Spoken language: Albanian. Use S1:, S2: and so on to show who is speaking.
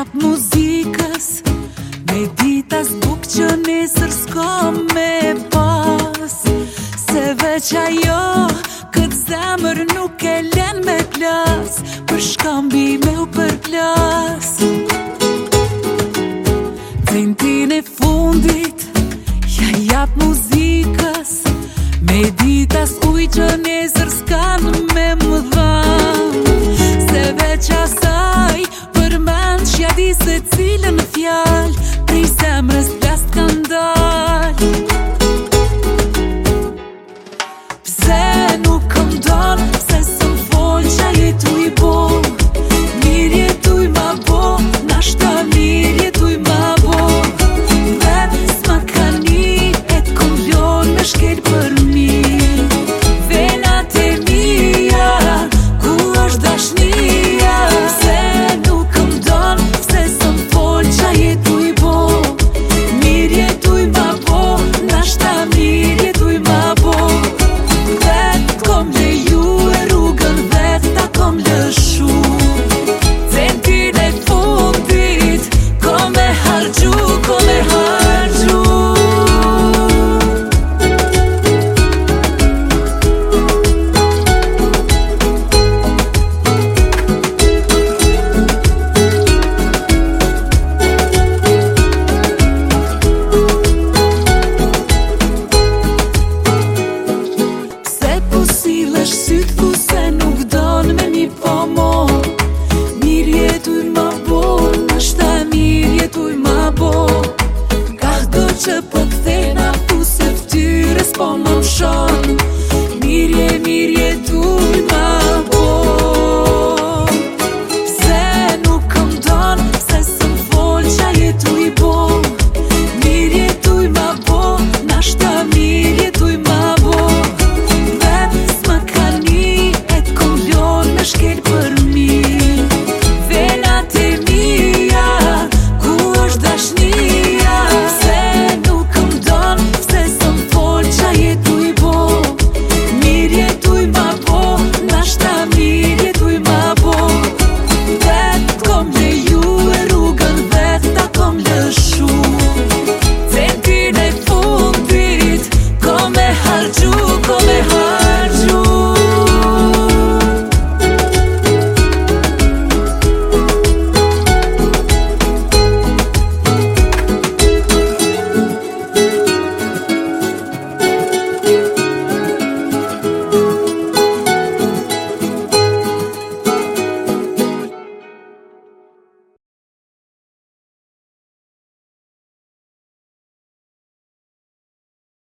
S1: prap muzikës Me ditas buk që një sërsko me pas Se veç ajo, këtë zemër nuk e len me plas Për shkambi me u për plas Tëjnë e fundit, ja jap muzikës Me ditas uj që një Të cilën në fjalë, krisë e Si lësh sytë ku se nuk do me një përmor Mirje tuj më bor Në shta mirje tuj më bor Tukahdo që për po dhena Puset tyre s'po më mshon Mirje, mirje tuj